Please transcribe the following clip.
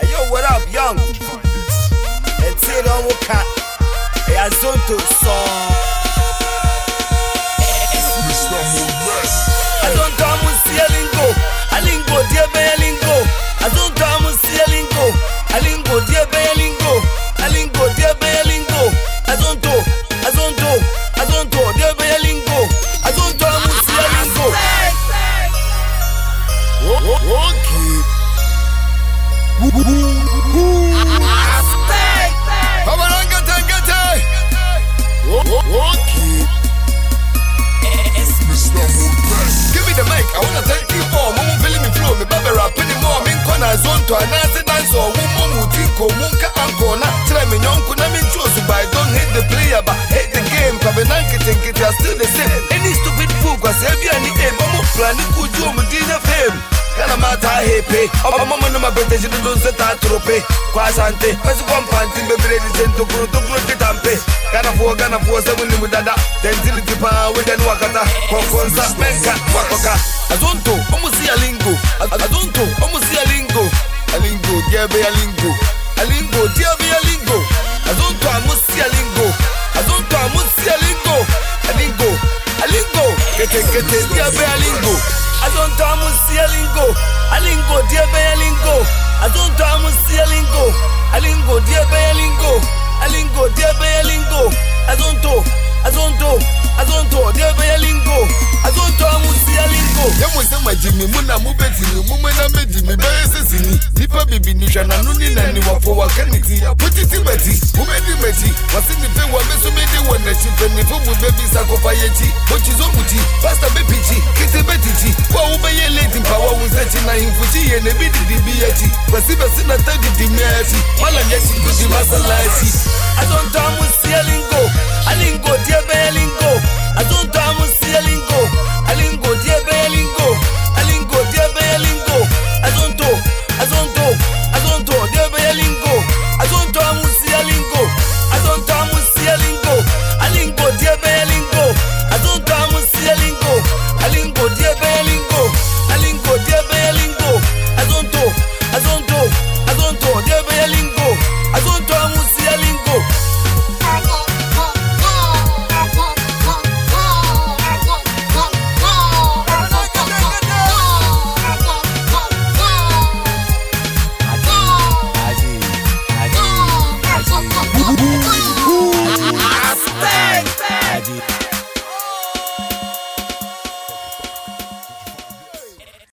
Hey, yo, what up, young? It's it on Wuka. Hey, Azonto song. Tenke they are still the same Any stupid fool kwa sebi ani aim Omo plani kuju omu dina fame Kana mata hepe Omo mama no mabete donse ta trope Kwa sante kwa mpanti sento Kana fuwa kana fuwa sebu ni mudada widen wakata Konkonsa menka Azonto Az- Azonto diebe alingo Alingo diebe ya lingo. Azontamu siya lingo. Alingo diebe ya lingo. Azontamu siya lingo. Alingo diebe ya lingo. Alingo diebe ya lingo. Azonto azonto azonto diebe ya lingo. Azontamu siya lingo. Yamusema jimi muna mubetini mumena medimi beyesesini nipa bibi nihwanano ni nani wafo waka ne ti wotiti mati wobɛdi m'akyi wase ne pɛ wabɛso mede wɔ n'akyi panifo mu bɛbisa kɔfa yɛkyi mokyi zo mu ti bas mfuchi ye ne bi basi basi na